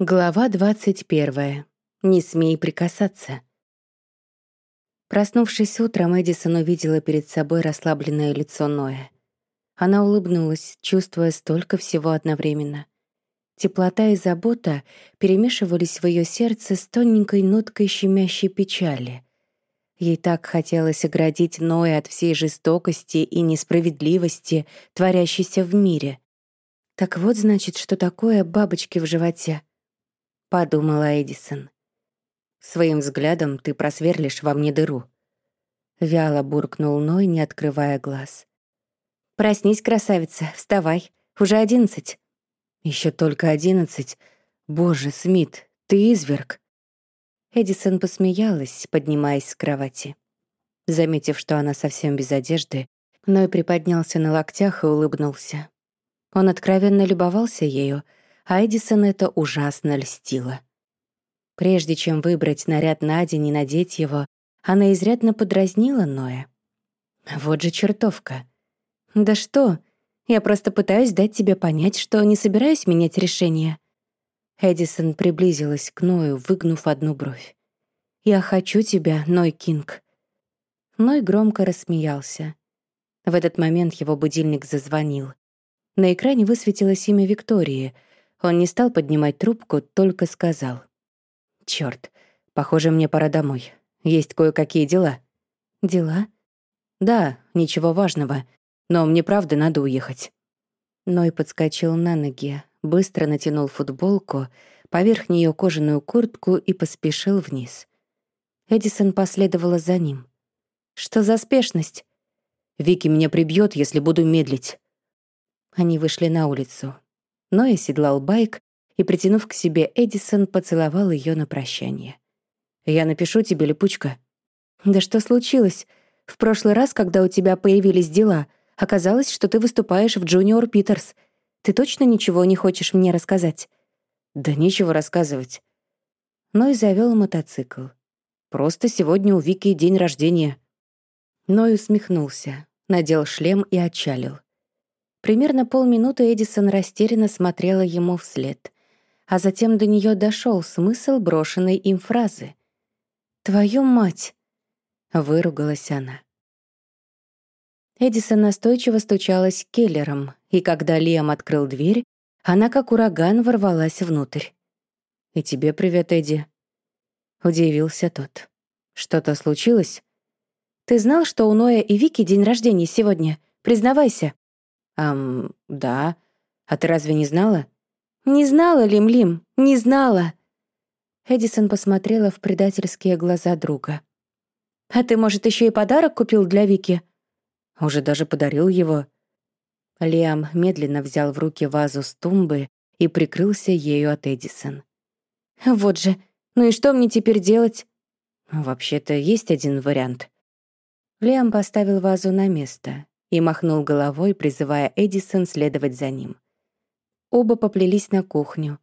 Глава двадцать первая. Не смей прикасаться. Проснувшись утром, Эдисон увидела перед собой расслабленное лицо Ноя. Она улыбнулась, чувствуя столько всего одновременно. Теплота и забота перемешивались в ее сердце с тоненькой ноткой щемящей печали. Ей так хотелось оградить Ноя от всей жестокости и несправедливости, творящейся в мире. Так вот, значит, что такое бабочки в животе —— подумала Эдисон. «Своим взглядом ты просверлишь во мне дыру». Вяло буркнул Ной, не открывая глаз. «Проснись, красавица, вставай. Уже одиннадцать». Еще только одиннадцать. Боже, Смит, ты изверг». Эдисон посмеялась, поднимаясь с кровати. Заметив, что она совсем без одежды, Ной приподнялся на локтях и улыбнулся. Он откровенно любовался ею, а Эдисон это ужасно льстило. Прежде чем выбрать наряд на день и надеть его, она изрядно подразнила Ноя. «Вот же чертовка!» «Да что? Я просто пытаюсь дать тебе понять, что не собираюсь менять решение». Эдисон приблизилась к Ною, выгнув одну бровь. «Я хочу тебя, Ной Кинг». Ной громко рассмеялся. В этот момент его будильник зазвонил. На экране высветилось имя Виктории — он не стал поднимать трубку, только сказал. «Чёрт, похоже, мне пора домой. Есть кое-какие дела». «Дела?» «Да, ничего важного, но мне правда надо уехать». Ной подскочил на ноги, быстро натянул футболку, поверх нее кожаную куртку и поспешил вниз. Эдисон последовала за ним. «Что за спешность?» «Вики меня прибьет, если буду медлить». Они вышли на улицу. Ной оседлал байк и, притянув к себе Эдисон, поцеловал ее на прощание. «Я напишу тебе, липучка». «Да что случилось? В прошлый раз, когда у тебя появились дела, оказалось, что ты выступаешь в Джуниор Питерс. Ты точно ничего не хочешь мне рассказать?» «Да нечего рассказывать». Ной завел мотоцикл. «Просто сегодня у Вики день рождения». Ной усмехнулся, надел шлем и отчалил. Примерно полминуты Эдисон растерянно смотрела ему вслед, а затем до нее дошел смысл брошенной им фразы. «Твою мать!» — выругалась она. Эдисон настойчиво стучалась Келлером, и когда Лиам открыл дверь, она как ураган ворвалась внутрь. «И тебе привет, Эдди», — удивился тот. «Что-то случилось?» «Ты знал, что у Ноя и Вики день рождения сегодня? Признавайся». «Ам, да. А ты разве не знала?» «Не знала, Лим-Лим, не знала!» Эдисон посмотрела в предательские глаза друга. «А ты, может, еще и подарок купил для Вики?» «Уже даже подарил его». Лиам медленно взял в руки вазу с тумбы и прикрылся ею от Эдисон. «Вот же, ну и что мне теперь делать?» «Вообще-то есть один вариант». Лиам поставил вазу на место и махнул головой, призывая Эдисон следовать за ним. Оба поплелись на кухню.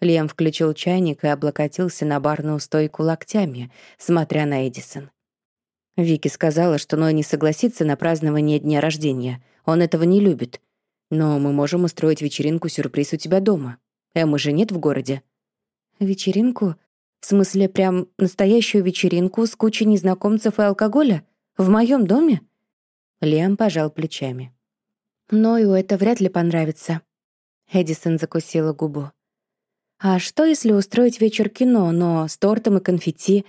Лем включил чайник и облокотился на барную стойку локтями, смотря на Эдисон. Вики сказала, что Ной не согласится на празднование дня рождения. Он этого не любит. Но мы можем устроить вечеринку-сюрприз у тебя дома. Эммы же нет в городе. Вечеринку? В смысле, прям настоящую вечеринку с кучей незнакомцев и алкоголя? В моем доме? Лиам пожал плечами. «Ною это вряд ли понравится». Эдисон закусила губу. «А что, если устроить вечер кино, но с тортом и конфетти?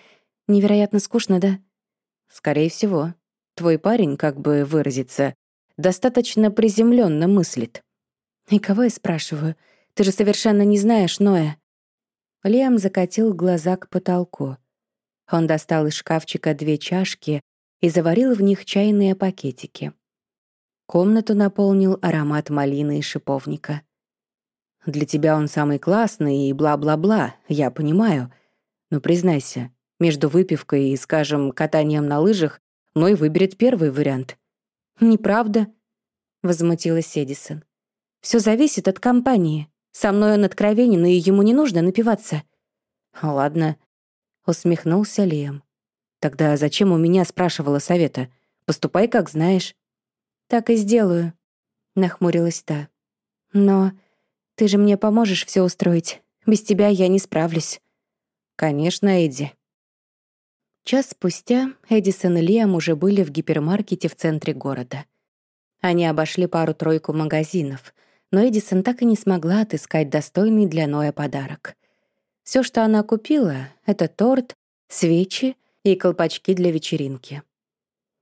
Невероятно скучно, да?» «Скорее всего. Твой парень, как бы выразиться, достаточно приземленно мыслит». «И кого я спрашиваю? Ты же совершенно не знаешь Ноя». Лиам закатил глаза к потолку. Он достал из шкафчика две чашки и заварил в них чайные пакетики. Комнату наполнил аромат малины и шиповника. «Для тебя он самый классный и бла-бла-бла, я понимаю. Но признайся, между выпивкой и, скажем, катанием на лыжах Ной выберет первый вариант». «Неправда», — возмутилась Эдисон. «Всё зависит от компании. Со мной он откровенен, и ему не нужно напиваться». «Ладно», — усмехнулся Лиам. Тогда зачем у меня спрашивала совета? Поступай, как знаешь. Так и сделаю, нахмурилась та. Но ты же мне поможешь все устроить. Без тебя я не справлюсь». «Конечно, Эдди». Час спустя Эдисон и Лиам уже были в гипермаркете в центре города. Они обошли пару-тройку магазинов, но Эдисон так и не смогла отыскать достойный для Ноя подарок. Все, что она купила, — это торт, свечи и колпачки для вечеринки.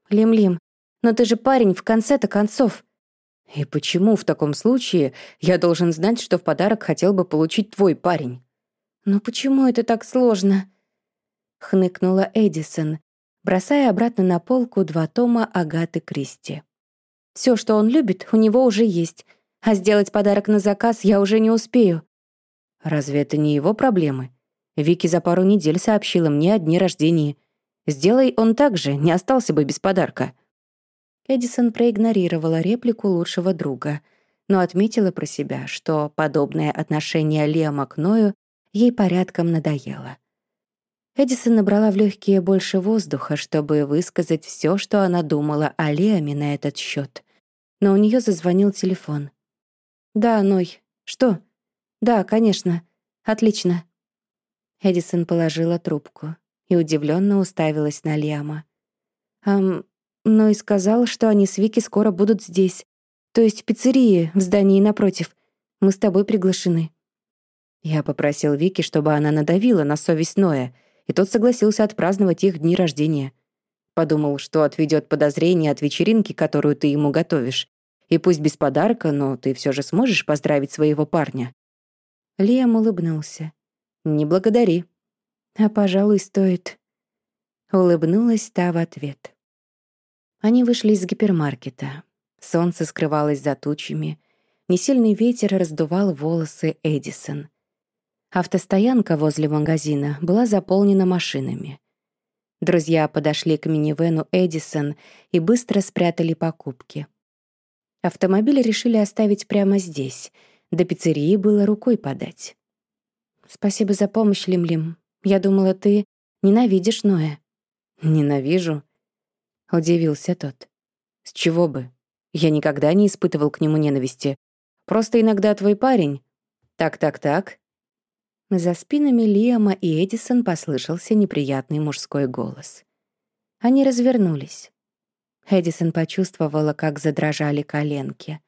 «Лим-Лим, но ты же парень в конце-то концов», «И почему в таком случае я должен знать, что в подарок хотел бы получить твой парень?» «Ну почему это так сложно?» — хныкнула Эдисон, бросая обратно на полку два тома Агаты Кристи. Все, что он любит, у него уже есть, а сделать подарок на заказ я уже не успею». «Разве это не его проблемы? Вики за пару недель сообщила мне о дне рождения. Сделай он так же, не остался бы без подарка». Эдисон проигнорировала реплику лучшего друга, но отметила про себя, что подобное отношение Лиама к Ною ей порядком надоело. Эдисон набрала в легкие больше воздуха, чтобы высказать все, что она думала о Лиаме на этот счет. Но у нее зазвонил телефон. «Да, Ной. Что?» «Да, конечно. Отлично». Эдисон положила трубку и удивленно уставилась на Лиама. «Ам, но и сказал, что они с Вики скоро будут здесь. То есть в пиццерии, в здании напротив. Мы с тобой приглашены». Я попросил Вики, чтобы она надавила на совесть Ноя, и тот согласился отпраздновать их дни рождения. Подумал, что отведет подозрение от вечеринки, которую ты ему готовишь. И пусть без подарка, но ты все же сможешь поздравить своего парня. Лиам улыбнулся. «Не благодари». «А, пожалуй, стоит». Улыбнулась та в ответ. Они вышли из гипермаркета. Солнце скрывалось за тучами. Несильный ветер раздувал волосы Эдисон. Автостоянка возле магазина была заполнена машинами. Друзья подошли к минивену Эдисон и быстро спрятали покупки. Автомобиль решили оставить прямо здесь. До пиццерии было рукой подать. «Спасибо за помощь, Лим-Лим. Я думала, ты ненавидишь Ноя». «Ненавижу», — удивился тот. «С чего бы? Я никогда не испытывал к нему ненависти. Просто иногда твой парень. Так-так-так». За спинами Лиама и Эдисон послышался неприятный мужской голос. Они развернулись. Эдисон почувствовала, как задрожали коленки.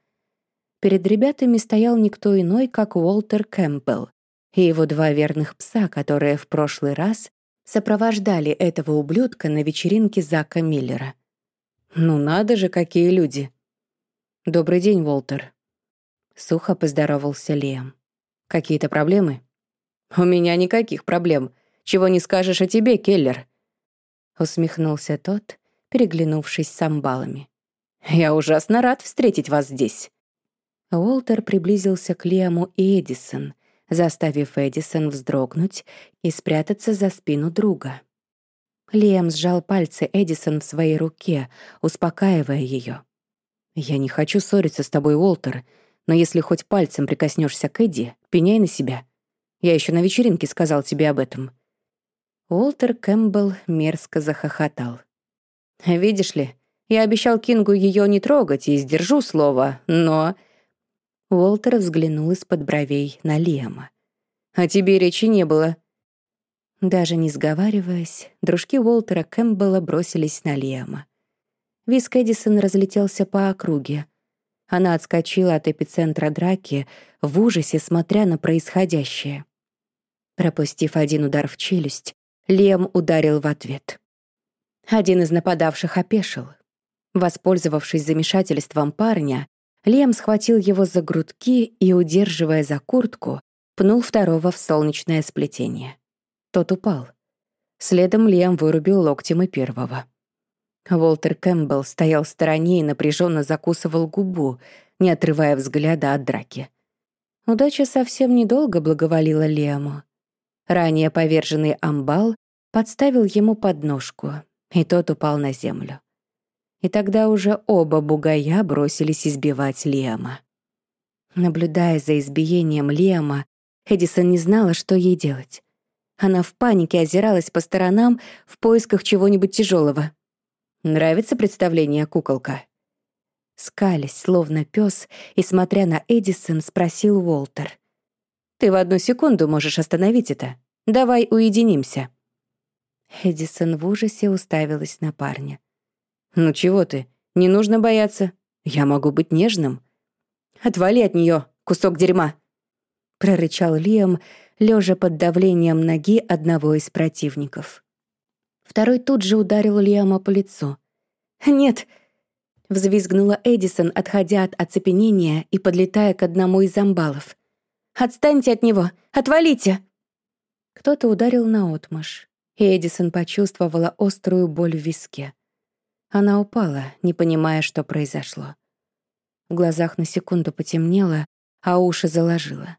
Перед ребятами стоял никто иной, как Уолтер Кэмпбелл и его два верных пса, которые в прошлый раз сопровождали этого ублюдка на вечеринке Зака Миллера. «Ну надо же, какие люди!» «Добрый день, Уолтер!» Сухо поздоровался Лиам. «Какие-то проблемы?» «У меня никаких проблем. Чего не скажешь о тебе, Келлер?» Усмехнулся тот, переглянувшись с амбалами. «Я ужасно рад встретить вас здесь». Уолтер приблизился к Лиаму и Эдисон, заставив Эдисон вздрогнуть и спрятаться за спину друга. Лиам сжал пальцы Эдисон в своей руке, успокаивая ее. «Я не хочу ссориться с тобой, Уолтер, но если хоть пальцем прикоснешься к Эдди, пеняй на себя. Я еще на вечеринке сказал тебе об этом». Уолтер Кэмпбелл мерзко захохотал. «Видишь ли, я обещал Кингу ее не трогать и сдержу слово, но...» Уолтер взглянул из-под бровей на Лиама. «О тебе речи не было». Даже не сговариваясь, дружки Уолтера Кэмпбелла бросились на Лиама. Виск Эдисон разлетелся по округе. Она отскочила от эпицентра драки, в ужасе смотря на происходящее. Пропустив один удар в челюсть, Лиам ударил в ответ. Один из нападавших опешил. Воспользовавшись замешательством парня, Лем схватил его за грудки и, удерживая за куртку, пнул второго в солнечное сплетение. Тот упал. Следом Лем вырубил локтем и первого. Волтер Кэмпбелл стоял в стороне и напряженно закусывал губу, не отрывая взгляда от драки. Удача совсем недолго благоволила Лему. Ранее поверженный амбал подставил ему подножку, и тот упал на землю и тогда уже оба бугая бросились избивать Лиама. Наблюдая за избиением Лиама, Эдисон не знала, что ей делать. Она в панике озиралась по сторонам в поисках чего-нибудь тяжелого. «Нравится представление, куколка?» Скались, словно пес, и, смотря на Эдисон, спросил Уолтер. Ты в одну секунду можешь остановить это. Давай уединимся». Эдисон в ужасе уставилась на парня. «Ну чего ты? Не нужно бояться. Я могу быть нежным». «Отвали от нее, кусок дерьма!» прорычал Лиам, лежа под давлением ноги одного из противников. Второй тут же ударил Лиама по лицу. «Нет!» — взвизгнула Эдисон, отходя от оцепенения и подлетая к одному из амбалов. «Отстаньте от него! Отвалите!» Кто-то ударил наотмашь, и Эдисон почувствовала острую боль в виске. Она упала, не понимая, что произошло. В глазах на секунду потемнело, а уши заложило.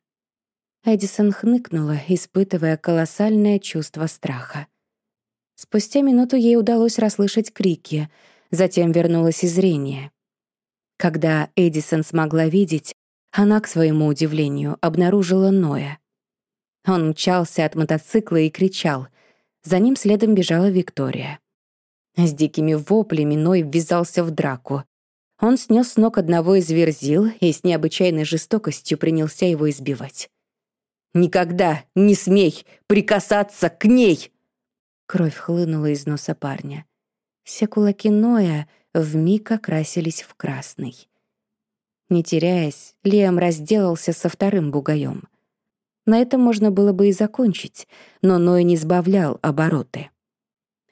Эдисон хныкнула, испытывая колоссальное чувство страха. Спустя минуту ей удалось расслышать крики, затем вернулось и зрение. Когда Эдисон смогла видеть, она, к своему удивлению, обнаружила Ноя. Он мчался от мотоцикла и кричал. За ним следом бежала Виктория. С дикими воплями Ной ввязался в драку. Он снес с ног одного из верзил и с необычайной жестокостью принялся его избивать. «Никогда не смей прикасаться к ней!» Кровь хлынула из носа парня. Все кулаки Ноя вмиг окрасились в красный. Не теряясь, Лиам разделался со вторым бугаем. На этом можно было бы и закончить, но Ной не сбавлял обороты.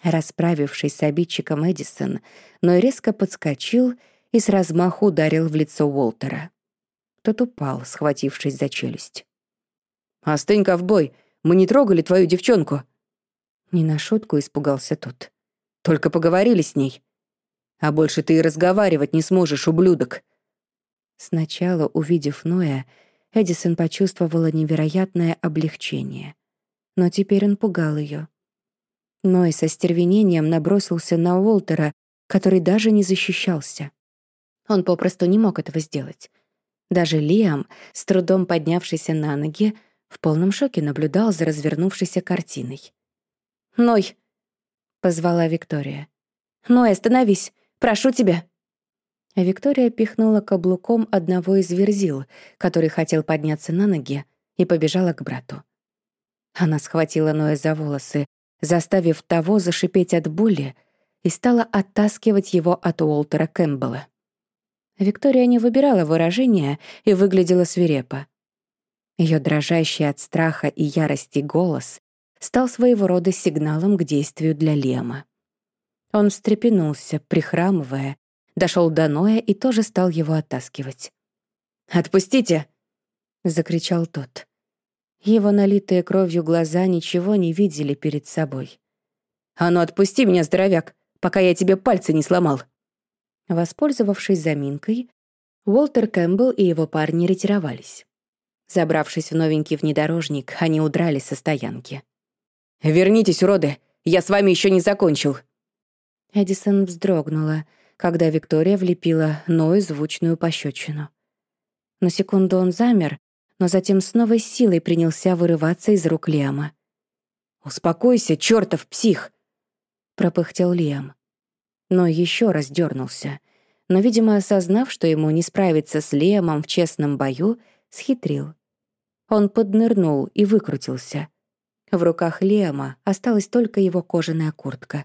Расправившись с обидчиком Эдисон, Ной резко подскочил и с размаху ударил в лицо Уолтера. Тот упал, схватившись за челюсть. «Остынь, ковбой! Мы не трогали твою девчонку!» Не на шутку испугался тот. «Только поговорили с ней. А больше ты и разговаривать не сможешь, ублюдок!» Сначала, увидев Ноя, Эдисон почувствовала невероятное облегчение. Но теперь он пугал ее. Ной со стервенением набросился на Уолтера, который даже не защищался. Он попросту не мог этого сделать. Даже Лиам, с трудом поднявшийся на ноги, в полном шоке наблюдал за развернувшейся картиной. «Ной!» — позвала Виктория. «Ной, остановись! Прошу тебя!» Виктория пихнула каблуком одного из верзил, который хотел подняться на ноги, и побежала к брату. Она схватила Ноя за волосы, заставив того зашипеть от боли, и стала оттаскивать его от Уолтера Кэмпбелла. Виктория не выбирала выражения и выглядела свирепо. Ее дрожащий от страха и ярости голос стал своего рода сигналом к действию для Лема. Он встрепенулся, прихрамывая, дошел до Ноя и тоже стал его оттаскивать. «Отпустите!» — закричал тот. Его налитые кровью глаза ничего не видели перед собой. «А ну отпусти меня, здоровяк, пока я тебе пальцы не сломал!» Воспользовавшись заминкой, Уолтер Кэмпбелл и его парни ретировались. Забравшись в новенький внедорожник, они удрали со стоянки. «Вернитесь, уроды! Я с вами еще не закончил!» Эдисон вздрогнула, когда Виктория влепила Ною звучную пощечину. На секунду он замер, но затем с новой силой принялся вырываться из рук Лиама. «Успокойся, чертов псих!» — пропыхтел Лиам. Но еще раз дернулся, но, видимо, осознав, что ему не справиться с Лиамом в честном бою, схитрил. Он поднырнул и выкрутился. В руках Лиама осталась только его кожаная куртка.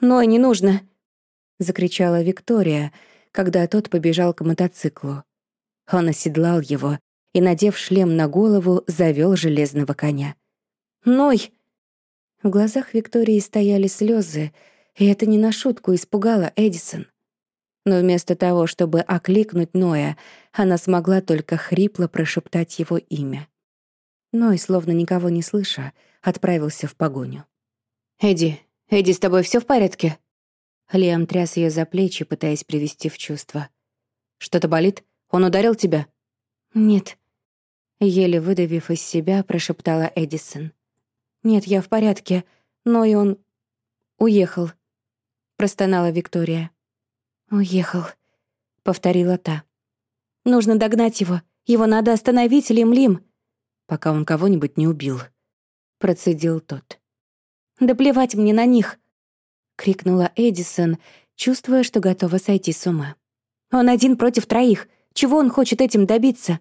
«Ной, не нужно!» — закричала Виктория, когда тот побежал к мотоциклу. Он оседлал его и, надев шлем на голову, завел железного коня. «Ной!» В глазах Виктории стояли слезы, и это не на шутку испугало Эдисон. Но вместо того, чтобы окликнуть Ноя, она смогла только хрипло прошептать его имя. Ной, словно никого не слыша, отправился в погоню. «Эдди, Эдди, с тобой все в порядке?» Лиам тряс ее за плечи, пытаясь привести в чувство. «Что-то болит? Он ударил тебя?» «Нет», Еле выдавив из себя, прошептала Эдисон. «Нет, я в порядке, но и он... уехал», — простонала Виктория. «Уехал», — повторила та. «Нужно догнать его. Его надо остановить, Лим-Лим», пока он кого-нибудь не убил», — процедил тот. «Да плевать мне на них!» — крикнула Эдисон, чувствуя, что готова сойти с ума. «Он один против троих. Чего он хочет этим добиться?»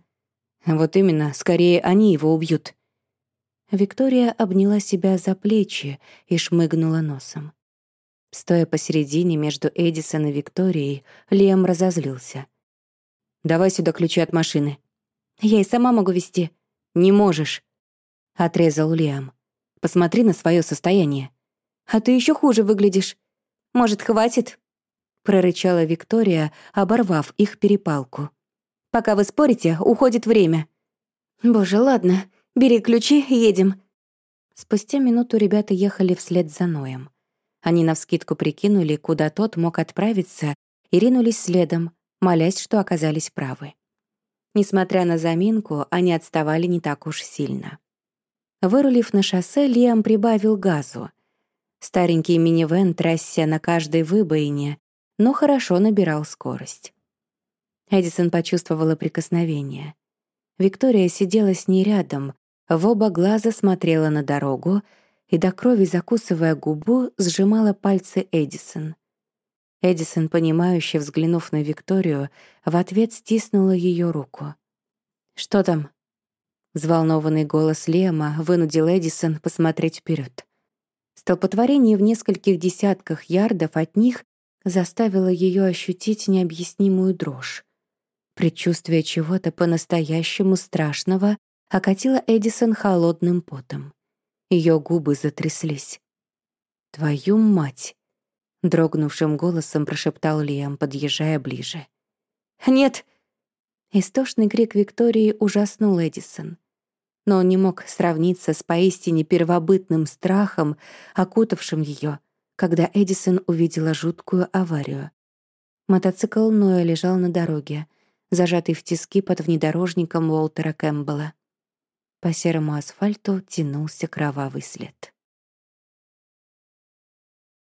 Вот именно, скорее они его убьют. Виктория обняла себя за плечи и шмыгнула носом. Стоя посередине между Эдисон и Викторией, Лиам разозлился. «Давай сюда ключи от машины». «Я и сама могу вести». «Не можешь», — отрезал Лиам. «Посмотри на свое состояние». «А ты еще хуже выглядишь. Может, хватит?» — прорычала Виктория, оборвав их перепалку. «Пока вы спорите, уходит время». «Боже, ладно, бери ключи, едем». Спустя минуту ребята ехали вслед за Ноем. Они навскидку прикинули, куда тот мог отправиться, и ринулись следом, молясь, что оказались правы. Несмотря на заминку, они отставали не так уж сильно. Вырулив на шоссе, Лиам прибавил газу. Старенький минивэн трясся на каждой выбоине, но хорошо набирал скорость. Эдисон почувствовала прикосновение. Виктория сидела с ней рядом, в оба глаза смотрела на дорогу и до крови закусывая губу, сжимала пальцы Эдисон. Эдисон, понимающе взглянув на Викторию, в ответ стиснула ее руку. «Что там?» Взволнованный голос Лема вынудил Эдисон посмотреть вперед. Столпотворение в нескольких десятках ярдов от них заставило ее ощутить необъяснимую дрожь. Предчувствие чего-то по-настоящему страшного окатило Эдисон холодным потом. Ее губы затряслись. «Твою мать!» — дрогнувшим голосом прошептал Лиам, подъезжая ближе. «Нет!» Истошный крик Виктории ужаснул Эдисон. Но он не мог сравниться с поистине первобытным страхом, окутавшим ее, когда Эдисон увидела жуткую аварию. Мотоцикл Ноя лежал на дороге, зажатый в тиски под внедорожником Уолтера Кэмпбелла. По серому асфальту тянулся кровавый след.